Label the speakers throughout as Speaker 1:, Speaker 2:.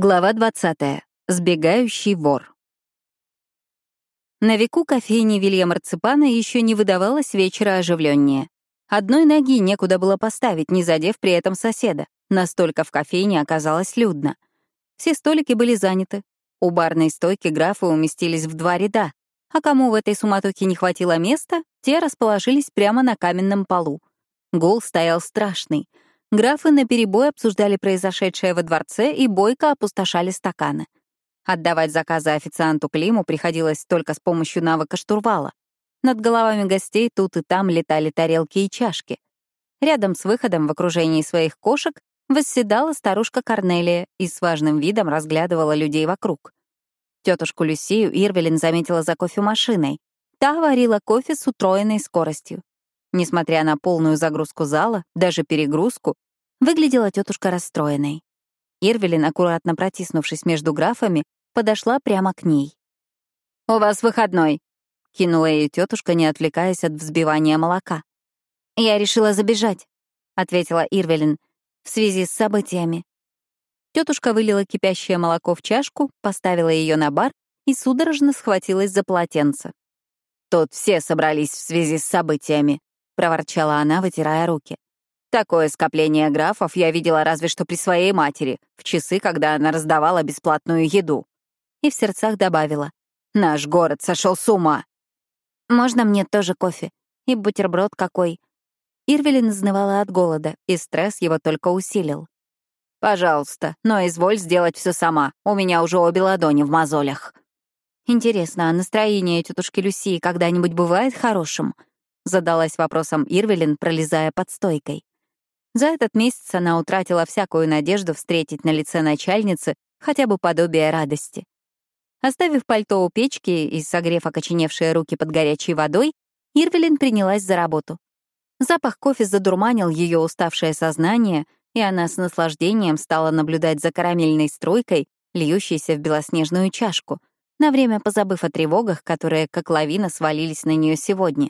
Speaker 1: Глава 20. Сбегающий вор. На веку кофейни Вилья Марципана еще не выдавалось вечера оживленнее. Одной ноги некуда было поставить, не задев при этом соседа. Настолько в кофейне оказалось людно. Все столики были заняты. У барной стойки графы уместились в два ряда, а кому в этой суматохе не хватило места, те расположились прямо на каменном полу. Гул стоял страшный — Графы наперебой обсуждали произошедшее во дворце и бойко опустошали стаканы. Отдавать заказы официанту Климу приходилось только с помощью навыка штурвала. Над головами гостей тут и там летали тарелки и чашки. Рядом с выходом в окружении своих кошек восседала старушка Корнелия и с важным видом разглядывала людей вокруг. Тетушку Люсию Ирвелин заметила за кофемашиной. Та варила кофе с утроенной скоростью. Несмотря на полную загрузку зала, даже перегрузку, выглядела тетушка расстроенной. Ирвелин, аккуратно протиснувшись между графами, подошла прямо к ней. «У вас выходной», — кинула ей тетушка, не отвлекаясь от взбивания молока. «Я решила забежать», — ответила Ирвелин, «в связи с событиями». Тетушка вылила кипящее молоко в чашку, поставила ее на бар и судорожно схватилась за полотенце. «Тут все собрались в связи с событиями», проворчала она, вытирая руки. Такое скопление графов я видела разве что при своей матери, в часы, когда она раздавала бесплатную еду. И в сердцах добавила. Наш город сошел с ума. Можно мне тоже кофе? И бутерброд какой? Ирвелин изнывала от голода, и стресс его только усилил. «Пожалуйста, но изволь сделать все сама. У меня уже обе ладони в мозолях». Интересно, а настроение тетушки Люсии когда-нибудь бывает хорошим? Задалась вопросом Ирвелин, пролезая под стойкой. За этот месяц она утратила всякую надежду встретить на лице начальницы хотя бы подобие радости. Оставив пальто у печки и согрев окоченевшие руки под горячей водой, Ирвелин принялась за работу. Запах кофе задурманил ее уставшее сознание, и она с наслаждением стала наблюдать за карамельной струйкой, льющейся в белоснежную чашку, на время позабыв о тревогах, которые как лавина свалились на нее сегодня.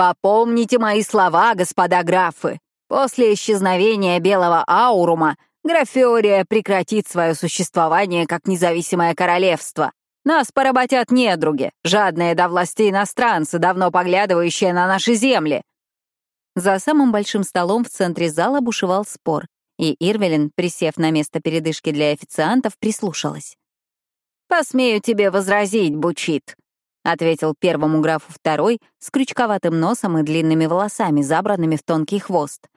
Speaker 1: Попомните мои слова, господа графы. После исчезновения белого аурума Графиория прекратит свое существование как независимое королевство. Нас поработят недруги, жадные до власти иностранцы, давно поглядывающие на наши земли. За самым большим столом в центре зала бушевал спор, и Ирвелин, присев на место передышки для официантов, прислушалась. «Посмею тебе возразить, Бучит. — ответил первому графу второй с крючковатым носом и длинными волосами, забранными в тонкий хвост.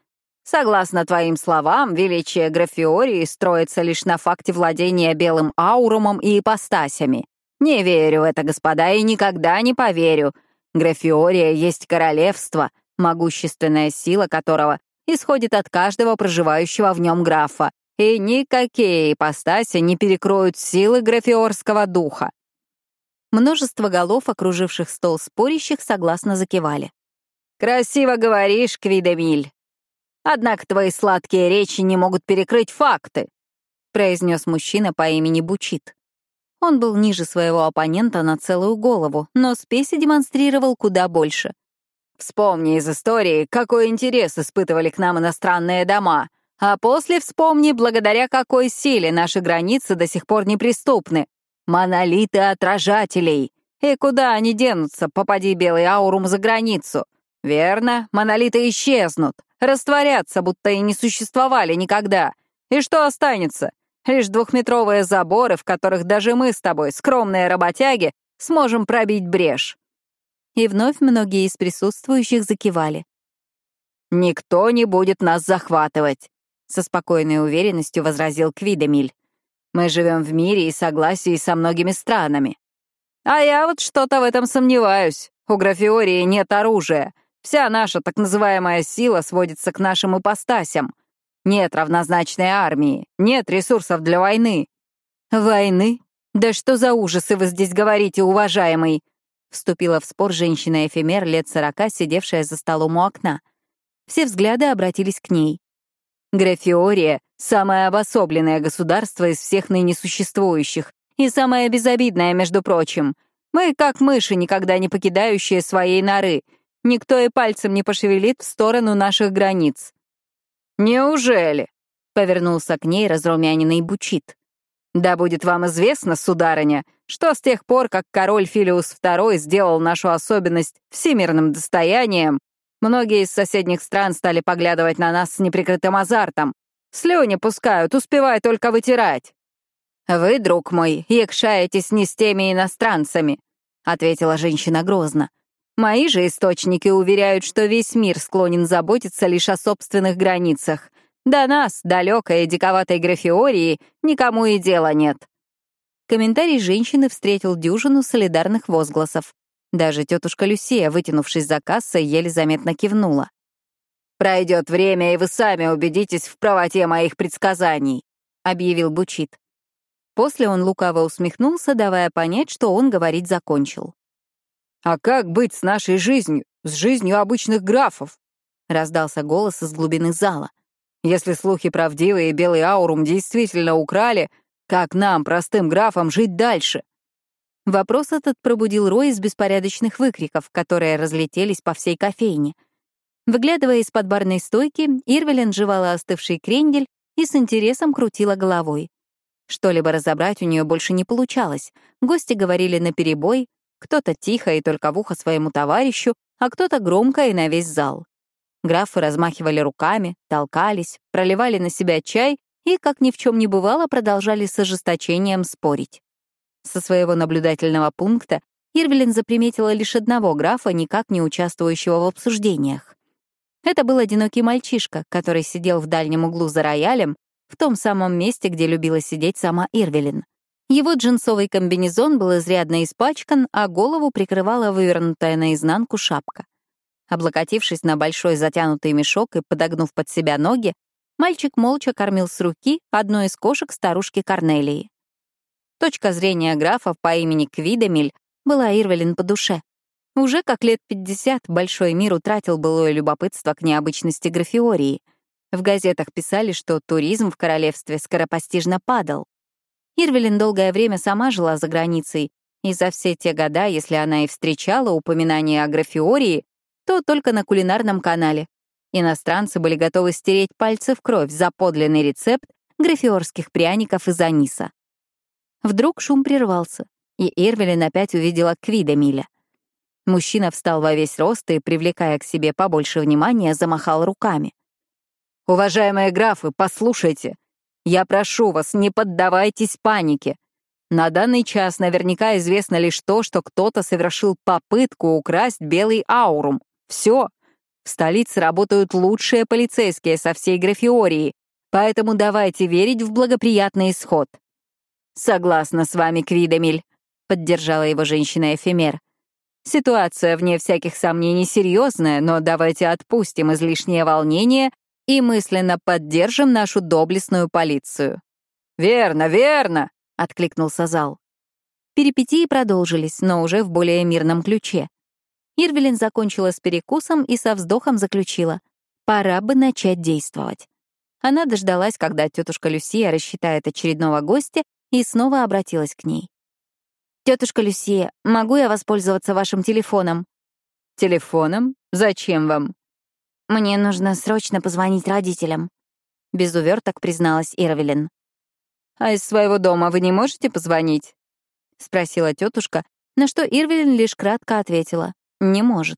Speaker 1: «Согласно твоим словам, величие графиории строится лишь на факте владения белым аурумом и ипостасями. Не верю в это, господа, и никогда не поверю. Графиория есть королевство, могущественная сила которого исходит от каждого проживающего в нем графа, и никакие ипостаси не перекроют силы графиорского духа. Множество голов, окруживших стол спорящих, согласно закивали. «Красиво говоришь, Квидемиль. Однако твои сладкие речи не могут перекрыть факты», произнес мужчина по имени Бучит. Он был ниже своего оппонента на целую голову, но спеси демонстрировал куда больше. «Вспомни из истории, какой интерес испытывали к нам иностранные дома, а после вспомни, благодаря какой силе наши границы до сих пор неприступны. Монолиты отражателей. И куда они денутся, попади белый аурум за границу? Верно, монолиты исчезнут, растворятся, будто и не существовали никогда. И что останется? Лишь двухметровые заборы, в которых даже мы с тобой, скромные работяги, сможем пробить брешь. И вновь многие из присутствующих закивали. «Никто не будет нас захватывать», — со спокойной уверенностью возразил Квидемиль. Мы живем в мире и согласии со многими странами. А я вот что-то в этом сомневаюсь. У Графиории нет оружия. Вся наша так называемая сила сводится к нашим ипостасям. Нет равнозначной армии, нет ресурсов для войны. Войны? Да что за ужасы вы здесь говорите, уважаемый? Вступила в спор женщина-эфемер лет сорока, сидевшая за столом у окна. Все взгляды обратились к ней. Графиория — самое обособленное государство из всех ныне существующих, и самое безобидное, между прочим. Мы, как мыши, никогда не покидающие своей норы. Никто и пальцем не пошевелит в сторону наших границ. «Неужели?» — повернулся к ней разрумяненный Бучит.
Speaker 2: Да будет вам известно, сударыня, что с тех пор, как король Филиус II сделал нашу особенность всемирным достоянием, многие из соседних стран стали поглядывать на нас с неприкрытым азартом. Слюни пускают, успевая только вытирать. «Вы, друг мой, якшаетесь не с теми иностранцами», — ответила женщина грозно. «Мои же источники уверяют, что весь мир склонен заботиться лишь о собственных границах. До нас, далекой и диковатой графиории, никому и дела нет».
Speaker 1: Комментарий женщины встретил дюжину солидарных возгласов. Даже тетушка Люсия, вытянувшись за кассой, еле заметно кивнула.
Speaker 2: «Пройдет время, и вы сами убедитесь в правоте моих предсказаний», — объявил Бучит.
Speaker 1: После он лукаво усмехнулся, давая понять, что он говорить закончил.
Speaker 2: «А как быть с нашей жизнью, с жизнью обычных графов?» — раздался голос из глубины зала. «Если слухи правдивы и белый аурум действительно украли, как нам, простым графам, жить дальше?»
Speaker 1: Вопрос этот пробудил рой из беспорядочных выкриков, которые разлетелись по всей кофейне. Выглядывая из-под барной стойки, Ирвелин жевала остывший крендель и с интересом крутила головой. Что-либо разобрать у нее больше не получалось. Гости говорили наперебой, кто-то тихо и только в ухо своему товарищу, а кто-то громко и на весь зал. Графы размахивали руками, толкались, проливали на себя чай и, как ни в чем не бывало, продолжали с ожесточением спорить. Со своего наблюдательного пункта Ирвелин заприметила лишь одного графа, никак не участвующего в обсуждениях. Это был одинокий мальчишка, который сидел в дальнем углу за роялем в том самом месте, где любила сидеть сама Ирвелин. Его джинсовый комбинезон был изрядно испачкан, а голову прикрывала вывернутая наизнанку шапка. Облокотившись на большой затянутый мешок и подогнув под себя ноги, мальчик молча кормил с руки одну из кошек старушки Корнелии. Точка зрения графа по имени Квидемиль была Ирвелин по душе. Уже как лет 50 большой мир утратил былое любопытство к необычности графиории — в газетах писали, что туризм в королевстве скоропостижно падал. Ирвелин долгое время сама жила за границей, и за все те года, если она и встречала упоминания о графиории, то только на кулинарном канале. Иностранцы были готовы стереть пальцы в кровь за подлинный рецепт графиорских пряников из аниса. Вдруг шум прервался, и Ирвелин опять увидела Квида Миля. Мужчина встал во весь рост и, привлекая к себе побольше внимания, замахал руками.
Speaker 2: Уважаемые графы, послушайте. Я прошу вас, не поддавайтесь панике. На данный час наверняка известно лишь то, что кто-то совершил попытку украсть белый аурум. Все. В столице работают лучшие полицейские со всей графиории, поэтому давайте верить в благоприятный исход. Согласна с вами, Квидамиль, поддержала его женщина-эфемер. Ситуация, вне всяких сомнений, серьезная, но давайте отпустим излишнее волнение и мысленно поддержим нашу доблестную полицию». «Верно, верно!» — откликнулся зал.
Speaker 1: Перипетии продолжились, но уже в более мирном ключе. Ирвелин закончила с перекусом и со вздохом заключила. Пора бы начать действовать. Она дождалась, когда тетушка Люсия рассчитает очередного гостя, и снова обратилась к ней. «Тетушка Люсия, могу я воспользоваться вашим телефоном?»
Speaker 2: «Телефоном? Зачем вам?»
Speaker 1: «Мне нужно срочно позвонить родителям», — без уверток призналась Ирвелин.
Speaker 2: «А из своего дома вы не можете позвонить?» — спросила тетушка, на что Ирвелин лишь кратко ответила «не может».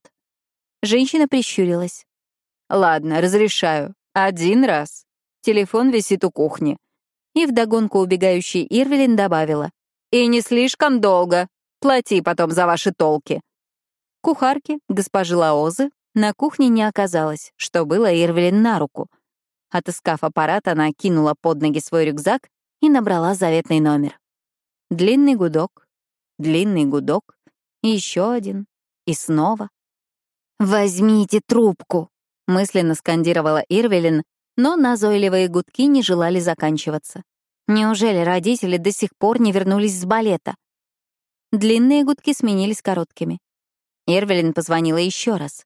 Speaker 1: Женщина прищурилась.
Speaker 2: «Ладно, разрешаю. Один раз. Телефон висит у кухни».
Speaker 1: И вдогонку убегающей Ирвелин добавила.
Speaker 2: «И не слишком долго. Плати потом за ваши толки».
Speaker 1: Кухарки, госпожи Лаозы, на кухне не оказалось, что было Ирвелин на руку. Отыскав аппарат, она кинула под ноги свой рюкзак и набрала заветный номер. Длинный гудок, длинный гудок, и еще один, и снова. «Возьмите трубку!» — мысленно скандировала Ирвелин, но назойливые гудки не желали заканчиваться. Неужели родители до сих пор не вернулись с балета? Длинные гудки сменились короткими. Ирвелин позвонила еще раз.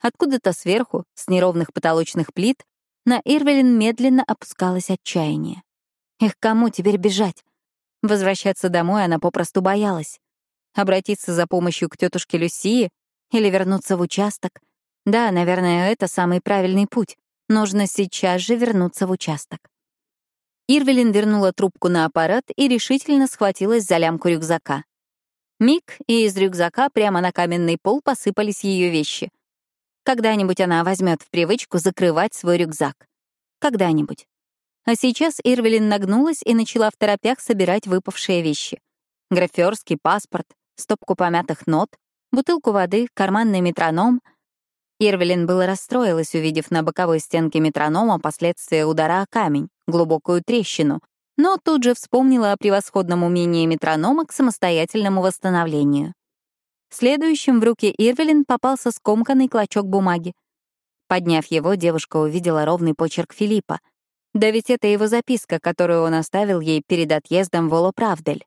Speaker 1: Откуда-то сверху, с неровных потолочных плит, на Ирвелин медленно опускалось отчаяние. Их кому теперь бежать? Возвращаться домой она попросту боялась. Обратиться за помощью к тетушке Люсии или вернуться в участок? Да, наверное, это самый правильный путь. Нужно сейчас же вернуться в участок. Ирвелин вернула трубку на аппарат и решительно схватилась за лямку рюкзака. Миг, и из рюкзака прямо на каменный пол посыпались ее вещи. Когда-нибудь она возьмет в привычку закрывать свой рюкзак. Когда-нибудь. А сейчас Ирвелин нагнулась и начала в торопях собирать выпавшие вещи. Граферский паспорт, стопку помятых нот, бутылку воды, карманный метроном. Ирвелин было расстроилась, увидев на боковой стенке метронома последствия удара о камень, глубокую трещину, но тут же вспомнила о превосходном умении метронома к самостоятельному восстановлению. Следующим в руки Ирвелин попался скомканный клочок бумаги. Подняв его, девушка увидела ровный почерк Филиппа — да ведь это его записка, которую он оставил ей перед отъездом в Олоправдель.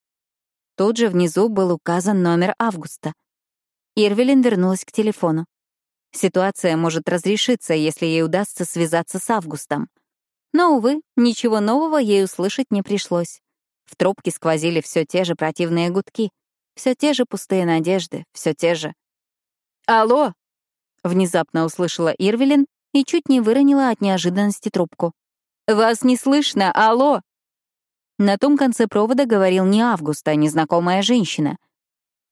Speaker 1: Тут же внизу был указан номер Августа. Ирвелин вернулась к телефону. Ситуация может разрешиться, если ей удастся связаться с Августом. Но, увы, ничего нового ей услышать не пришлось. В трубке сквозили все те же противные гудки, все те же пустые надежды, все те же. «Алло!» — внезапно услышала Ирвелин и чуть не выронила от неожиданности трубку. «Вас не слышно, алло!» На том конце провода говорил не Август, а незнакомая женщина.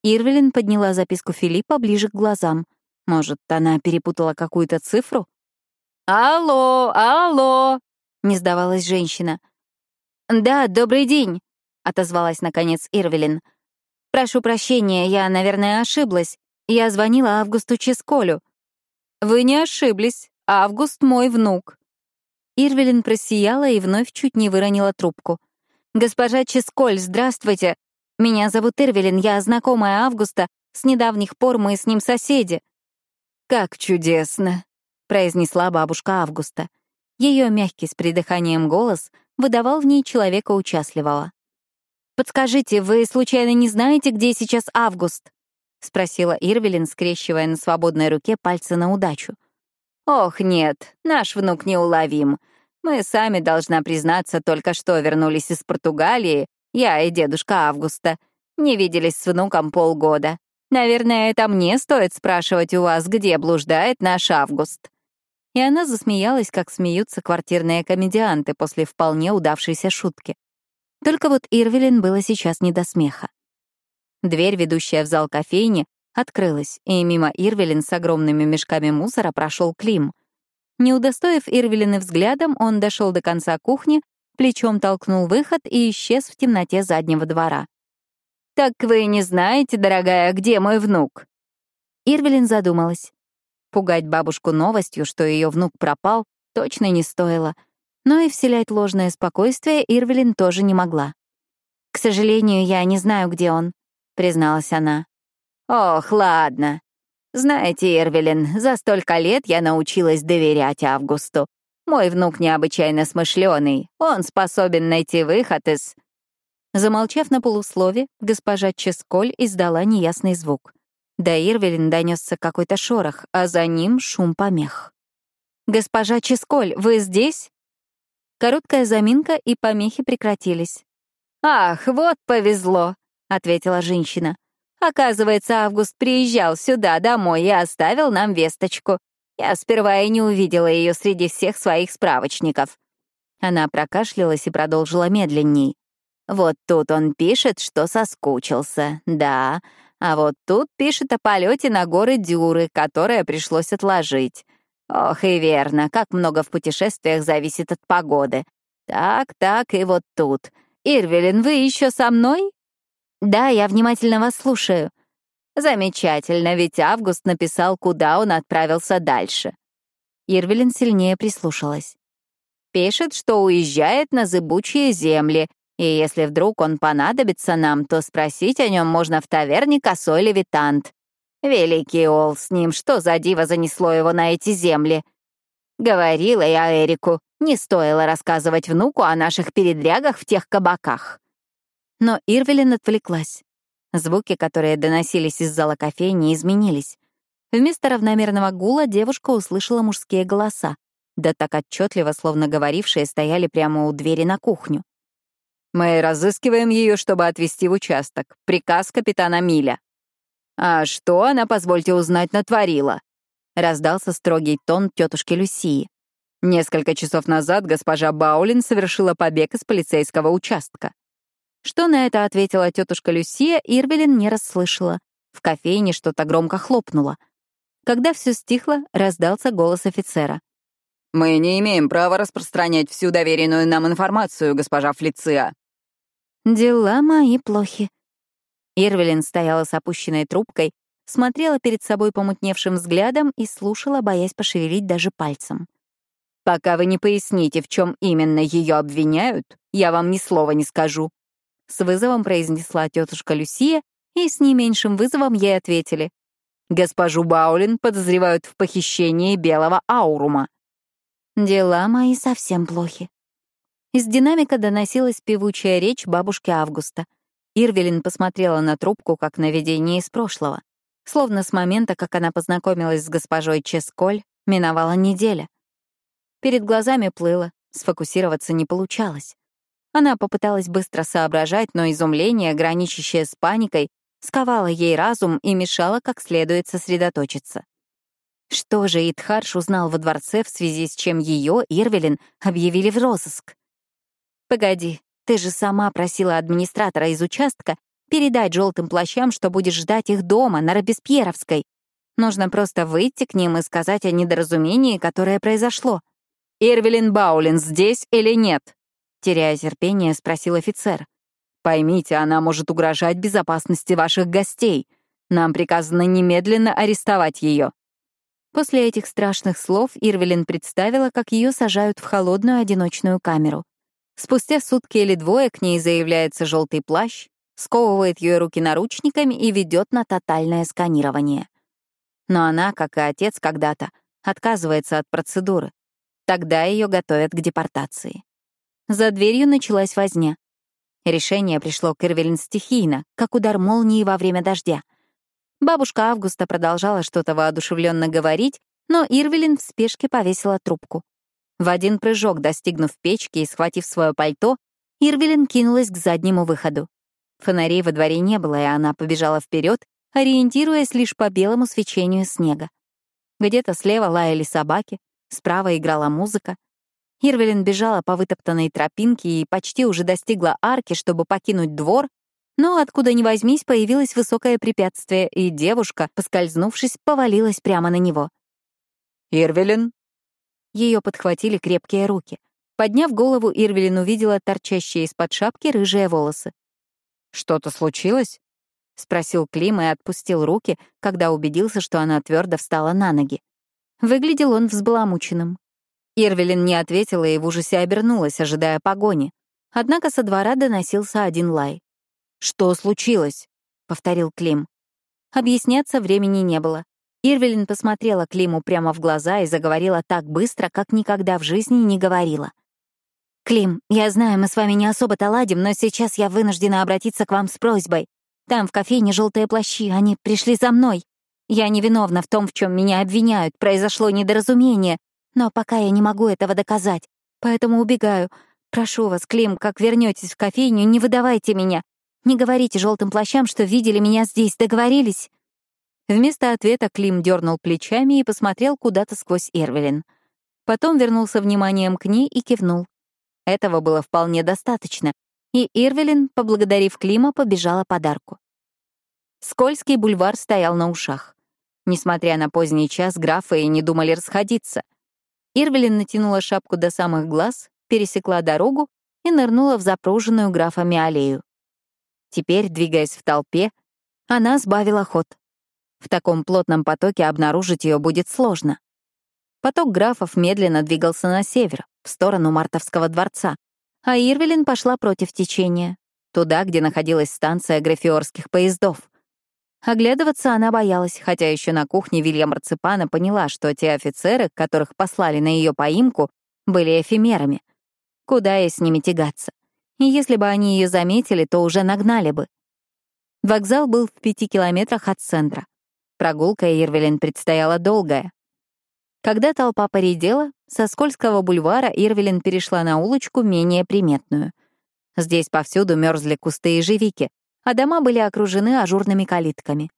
Speaker 1: Ирвелин подняла записку Филиппа ближе к глазам. Может, она перепутала какую-то цифру? «Алло, алло!» — не сдавалась женщина. «Да, добрый день», — отозвалась наконец Ирвелин. «Прошу прощения, я, наверное, ошиблась. Я звонила Августу Ческолю». «Вы не ошиблись. Август — мой внук», Ирвелин просияла и вновь чуть не выронила трубку. «Госпожа Ческоль, здравствуйте! Меня зовут Ирвелин, я знакомая Августа. С недавних пор мы с ним соседи». «Как чудесно!» — произнесла бабушка Августа. Ее мягкий с придыханием голос выдавал в ней человека участливого. «Подскажите, вы случайно не знаете, где сейчас Август?» — спросила Ирвелин, скрещивая на свободной руке пальцы на удачу. «Ох, нет, наш внук неуловим. Мы сами, должна признаться, только что вернулись из Португалии, я и дедушка Августа. Не виделись с внуком полгода. Наверное, это мне стоит спрашивать у вас, где блуждает наш Август». И она засмеялась, как смеются квартирные комедианты после вполне удавшейся шутки. Только вот Ирвелин было сейчас не до смеха. Дверь, ведущая в зал кофейни, открылась, и мимо Ирвелин с огромными мешками мусора прошел Клим. Не удостоив Ирвелины взглядом, он дошел до конца кухни, плечом толкнул выход и исчез в темноте заднего двора. «Так вы не знаете, дорогая, где мой внук?» Ирвелин задумалась. Пугать бабушку новостью, что ее внук пропал, точно не стоило. Но и вселять ложное спокойствие Ирвелин тоже не могла. «К сожалению, я не знаю, где он», — призналась она. «Ох, ладно. Знаете, Эрвелин, за столько лет я научилась доверять Августу. Мой внук необычайно смышленый. Он способен найти выход из...» Замолчав на полуслове, госпожа Ческоль издала неясный звук. До Ирвелин донесся какой-то шорох, а за ним шум помех. «Госпожа Ческоль, вы здесь?» Короткая заминка, и помехи прекратились. «Ах, вот повезло», — ответила женщина. Оказывается, Август приезжал сюда, домой, и оставил нам весточку. Я сперва и не увидела ее среди всех своих справочников. Она прокашлялась и продолжила медленней. Вот тут он пишет, что соскучился, да. А вот тут пишет о полете на горы Дюры, которое пришлось отложить. Ох, и верно, как много в путешествиях зависит от погоды. Так, так, и вот тут. Ирвелин, вы еще со мной? «Да, я внимательно вас слушаю». «Замечательно, ведь Август написал, куда он отправился дальше». Ирвелин сильнее прислушалась. «Пишет, что уезжает на зыбучие земли, и если вдруг он понадобится нам, то спросить о нем можно в таверне «Косой левитант». Великий Ол с ним, что за диво занесло его на эти земли? Говорила я Эрику, не стоило рассказывать внуку о наших передрягах в тех кабаках. Но Ирвелин отвлеклась. Звуки, которые доносились из зала кофейни, изменились. Вместо равномерного гула девушка услышала мужские голоса, да так отчетливо, словно говорившие, стояли прямо у двери на кухню. «Мы разыскиваем ее, чтобы отвезти в участок. Приказ капитана Миля». «А что она, позвольте узнать, натворила?» — раздался строгий тон тетушки Люсии.
Speaker 2: Несколько часов назад госпожа Баулин совершила побег из полицейского участка. Что на это ответила тетушка Люсия, Ирвелин не расслышала. В кофейне что-то громко хлопнуло. Когда все стихло, раздался голос офицера.
Speaker 3: «Мы не имеем права распространять всю доверенную нам информацию, госпожа Флиция».
Speaker 1: «Дела мои плохи». Ирвелин стояла с опущенной трубкой, смотрела перед собой помутневшим взглядом и слушала, боясь пошевелить даже пальцем.
Speaker 2: «Пока вы не поясните, в чем именно ее обвиняют, я вам ни слова не скажу», — с вызовом произнесла тетушка Люсия, и с не меньшим вызовом ей ответили. «Госпожу Баулин подозревают в похищении белого аурума».
Speaker 1: «Дела мои совсем плохи». Из динамика доносилась певучая речь бабушки Августа. Ирвелин посмотрела на трубку, как на видение из прошлого. Словно с момента, как она познакомилась с госпожой Ческоль, миновала неделя. Перед глазами плыло, сфокусироваться не получалось. Она попыталась быстро соображать, но изумление, граничащее с паникой, сковало ей разум и мешало как следует сосредоточиться. Что же Итхарш узнал во дворце, в связи с чем ее, Ирвелин, объявили в розыск? «Погоди, ты же сама просила администратора из участка передать желтым плащам, что будешь ждать их дома, на Робеспьеровской. Нужно просто выйти к ним и сказать о недоразумении, которое произошло.
Speaker 2: «Ирвелин Баулин здесь или нет?» Теряя терпение, спросил офицер. «Поймите, она может угрожать безопасности ваших гостей. Нам приказано немедленно арестовать ее».
Speaker 1: После этих страшных слов Ирвелин представила, как ее сажают в холодную одиночную камеру. Спустя сутки или двое к ней заявляется желтый плащ, сковывает ее руки наручниками и ведет на тотальное сканирование. Но она, как и отец когда-то, отказывается от процедуры. Тогда ее готовят к депортации. За дверью началась возня. Решение пришло к Ирвелин стихийно, как удар молнии во время дождя. Бабушка Августа продолжала что-то воодушевленно говорить, но Ирвелин в спешке повесила трубку. В один прыжок, достигнув печки и схватив свое пальто, Ирвелин кинулась к заднему выходу. Фонарей во дворе не было, и она побежала вперед, ориентируясь лишь по белому свечению снега. Где-то слева лаяли собаки, Справа играла музыка. Ирвелин бежала по вытоптанной тропинке и почти уже достигла арки, чтобы покинуть двор, но откуда ни возьмись появилось высокое препятствие, и девушка, поскользнувшись, повалилась прямо на него.
Speaker 2: «Ирвелин?»
Speaker 1: Ее подхватили крепкие руки. Подняв голову, Ирвелин увидела торчащие из-под шапки рыжие волосы.
Speaker 2: «Что-то случилось?» — спросил Клим и отпустил руки, когда убедился, что она твердо встала на ноги.
Speaker 1: Выглядел он взбаламученным.
Speaker 2: Ирвелин не ответила и в ужасе обернулась, ожидая погони.
Speaker 1: Однако со двора доносился один лай.
Speaker 2: «Что случилось?» — повторил Клим.
Speaker 1: Объясняться времени не было. Ирвелин посмотрела Климу прямо в глаза и заговорила так быстро, как никогда в жизни не говорила. «Клим, я знаю, мы с вами не особо-то ладим, но сейчас я вынуждена обратиться к вам с просьбой. Там в кофейне желтые плащи, они пришли за мной. Я невиновна в том, в чем меня обвиняют, произошло недоразумение, но пока я не могу этого доказать, поэтому убегаю. Прошу вас, Клим, как вернетесь в кофейню, не выдавайте меня. Не говорите желтым плащам, что видели меня здесь, договорились?»
Speaker 2: Вместо ответа Клим дернул плечами и посмотрел куда-то сквозь Эрвелин. Потом вернулся вниманием к ней и кивнул. Этого было вполне достаточно, и Ирвелин, поблагодарив Клима, побежала подарку. Скользкий бульвар стоял на ушах. Несмотря на поздний час, графы и не думали расходиться. Ирвелин натянула шапку до самых глаз, пересекла дорогу и нырнула в запруженную графами аллею. Теперь, двигаясь в толпе, она сбавила ход. В таком плотном потоке обнаружить ее будет сложно. Поток графов медленно двигался на север, в сторону Мартовского дворца, а Ирвелин пошла против течения, туда, где находилась станция графиорских поездов. Оглядываться она боялась, хотя еще на кухне Вильям Марципана поняла, что те офицеры, которых послали на ее поимку, были эфемерами. Куда ей с ними тягаться? И если бы они ее заметили, то уже нагнали бы. Вокзал был в пяти километрах от центра. Прогулка Ирвелин предстояла долгая. Когда толпа поредела, со Скользкого бульвара Ирвелин перешла на улочку менее приметную. Здесь повсюду мерзли кусты ежевики, а дома были окружены ажурными калитками.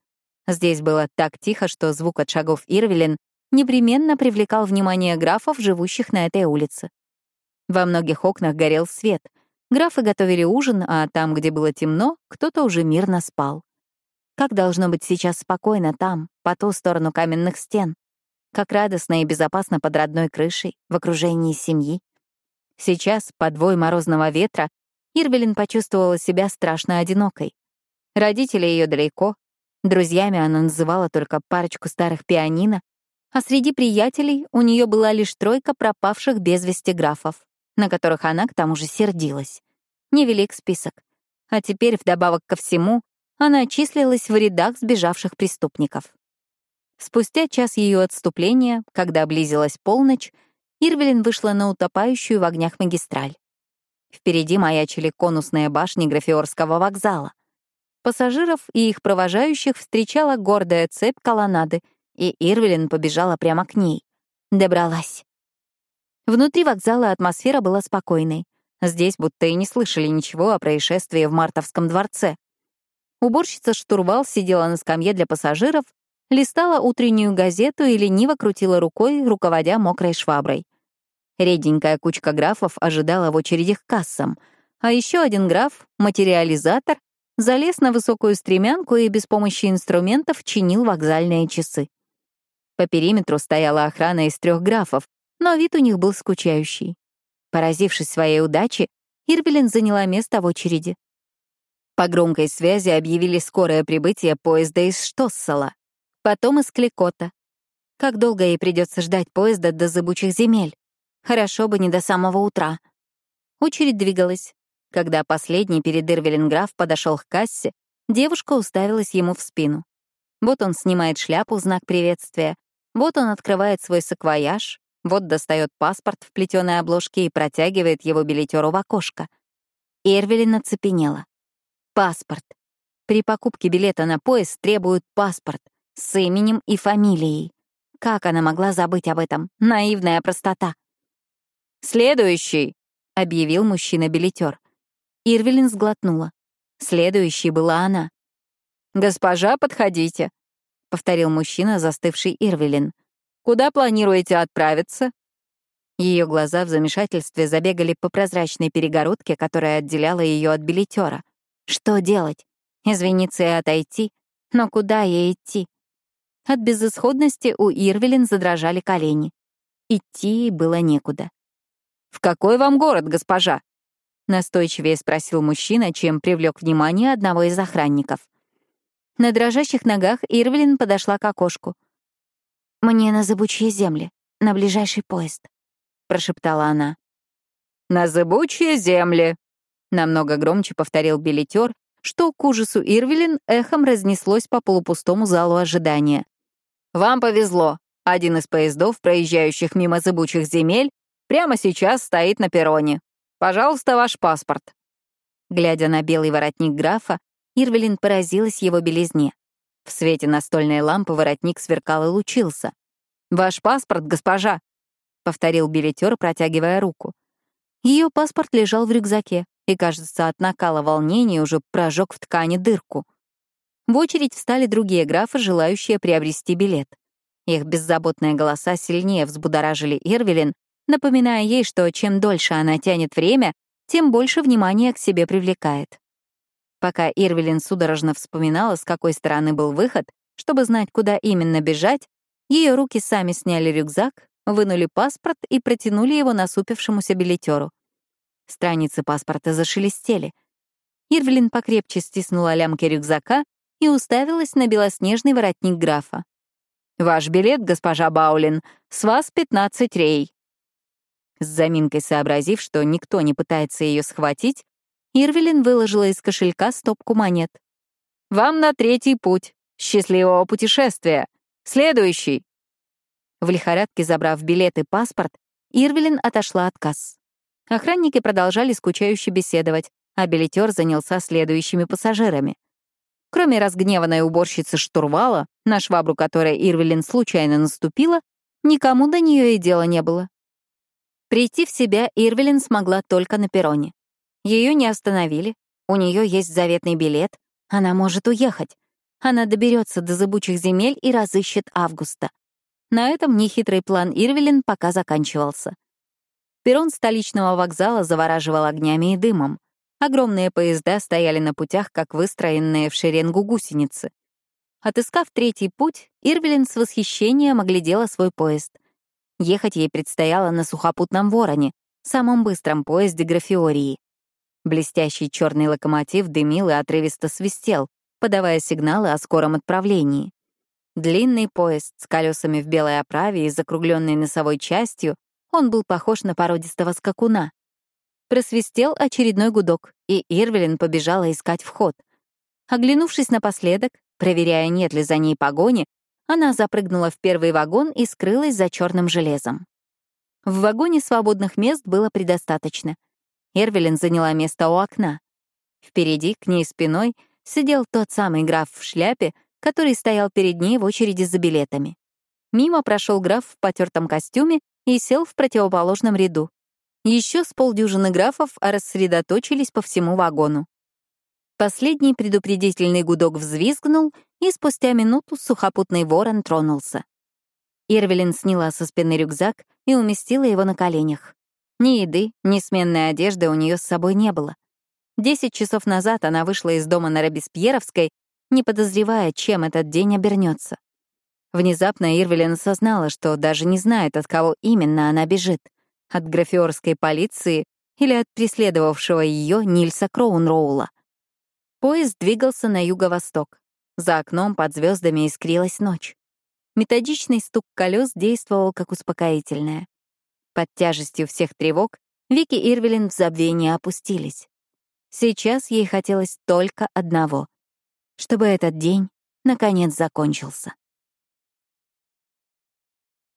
Speaker 2: Здесь было так тихо, что звук от шагов Ирвелин
Speaker 1: непременно привлекал внимание графов, живущих на этой улице. Во многих окнах горел свет. Графы готовили ужин, а там, где было темно, кто-то уже мирно спал. Как должно быть сейчас спокойно там, по ту сторону каменных стен? Как радостно и безопасно под родной крышей, в окружении семьи? Сейчас, под вой морозного ветра, Ирвелин почувствовала себя страшно одинокой. Родители ее далеко, друзьями она называла только парочку старых пианино, а среди приятелей у нее была лишь тройка пропавших без вести графов, на которых она к тому же сердилась. Невелик список. А теперь, вдобавок ко всему, она числилась в рядах сбежавших преступников. Спустя час ее отступления, когда близилась полночь, Ирвелин вышла на утопающую в огнях магистраль. Впереди маячили конусные башни Графиорского вокзала. Пассажиров и их провожающих встречала гордая цепь колоннады, и Ирвелин побежала прямо к ней. Добралась. Внутри вокзала атмосфера была спокойной. Здесь будто и не слышали ничего о происшествии в Мартовском дворце. Уборщица штурвал сидела на скамье для пассажиров, листала утреннюю газету и лениво крутила рукой, руководя мокрой шваброй. Реденькая кучка графов ожидала в очереди к кассам, а еще один граф, материализатор, залез на высокую стремянку и без помощи инструментов чинил вокзальные часы. По периметру стояла охрана из трех графов, но вид у них был скучающий. Поразившись своей удаче, Ирбелин заняла место в очереди. По громкой связи объявили скорое прибытие поезда из Штоссела, потом из Кликота. Как долго ей придется ждать поезда до зыбучих земель? Хорошо бы не до самого утра. Очередь двигалась. Когда последний перед Ирвелинграф подошел к кассе, девушка уставилась ему в спину. Вот он снимает шляпу в знак приветствия, вот он открывает свой саквояж, вот достает паспорт в плетеной обложке и протягивает его билетеру в окошко. Эрвелин оцепенела. Паспорт. При покупке билета на поезд требуют паспорт с именем и фамилией. Как она могла забыть об этом? Наивная простота. «Следующий!» — объявил мужчина-билетер. Ирвелин сглотнула. Следующей была она. «Госпожа, подходите», — повторил мужчина, застывший Ирвелин. «Куда планируете отправиться?» Ее глаза в замешательстве забегали по прозрачной перегородке, которая отделяла ее от билетера. Что делать? Извиниться и отойти? Но куда ей идти? От безысходности у Ирвелин задрожали колени. Идти было некуда. «В какой вам город, госпожа?» Настойчивее спросил мужчина, чем привлек внимание одного из охранников. На дрожащих ногах Ирвелин подошла к окошку. «Мне на зыбучие земли, на ближайший поезд», — прошептала она. «На зыбучие земли», Намного громче повторил билетер, что к ужасу Ирвелин эхом разнеслось по полупустому залу ожидания. «Вам повезло. Один из поездов, проезжающих мимо зыбучих земель, прямо сейчас стоит на перроне. Пожалуйста, ваш паспорт». Глядя на белый воротник графа, Ирвелин поразилась его белизне. В свете настольной лампы воротник сверкал и лучился. «Ваш паспорт, госпожа!» — повторил билетер, протягивая руку. Ее паспорт лежал в рюкзаке, и, кажется, от накала волнения уже прожег в ткани дырку. В очередь встали другие графы, желающие приобрести билет. Их беззаботные голоса сильнее взбудоражили Ирвелин, напоминая ей, что чем дольше она тянет время, тем больше внимания к себе привлекает. Пока Ирвелин судорожно вспоминала, с какой стороны был выход, чтобы знать, куда именно бежать, ее руки сами сняли рюкзак, вынули паспорт и протянули его насупившемуся билетеру. Страницы паспорта зашелестели. Ирвлин покрепче стиснула лямки рюкзака и уставилась на белоснежный воротник графа. «Ваш билет, госпожа Баулин, с вас 15 рей». С заминкой сообразив, что никто не пытается ее схватить, Ирвелин выложила из кошелька стопку монет. «Вам на третий путь. Счастливого путешествия. Следующий!» В лихорадке забрав билет и паспорт, Ирвелин отошла от касс. Охранники продолжали скучающе беседовать, а билетер занялся следующими пассажирами. Кроме разгневанной уборщицы штурвала, на швабру которой Ирвелин случайно наступила, никому до нее и дела не было. Прийти в себя Ирвелин смогла только на перроне. Ее не остановили, у нее есть заветный билет, она может уехать. Она доберется до зыбучих земель и разыщет Августа. На этом нехитрый план Ирвелин пока заканчивался. Перрон столичного вокзала завораживал огнями и дымом. Огромные поезда стояли на путях, как выстроенные в шеренгу гусеницы. Отыскав третий путь, Ирвелин с восхищением оглядела свой поезд. Ехать ей предстояло на сухопутном вороне, самом быстром поезде Графиории. Блестящий черный локомотив дымил и отрывисто свистел, подавая сигналы о скором отправлении. Длинный поезд с колесами в белой оправе и закругленной носовой частью, он был похож на породистого скакуна. Просвистел очередной гудок, и Ирвелин побежала искать вход. Оглянувшись напоследок, проверяя, нет ли за ней погони, она запрыгнула в первый вагон и скрылась за черным железом. В вагоне свободных мест было предостаточно. Эрвелин заняла место у окна. Впереди, к ней спиной, сидел тот самый граф в шляпе, который стоял перед ней в очереди за билетами. Мимо прошел граф в потертом костюме и сел в противоположном ряду. Еще с полдюжины графов рассредоточились по всему вагону. Последний предупредительный гудок взвизгнул, и спустя минуту сухопутный ворон тронулся. Ирвелин сняла со спины рюкзак и уместила его на коленях. Ни еды, ни сменной одежды у нее с собой не было. Десять часов назад она вышла из дома на Робеспьеровской, не подозревая, чем этот день обернется. Внезапно Ирвелин осознала, что даже не знает, от кого именно она бежит — от графиорской полиции или от преследовавшего ее Нильса Кроунроула. Поезд двигался на юго-восток. За окном под звездами искрилась ночь. Методичный стук колес действовал как успокоительное. Под тяжестью всех тревог Вики Ирвелин в забвении опустились. Сейчас ей хотелось только одного — чтобы этот день наконец закончился.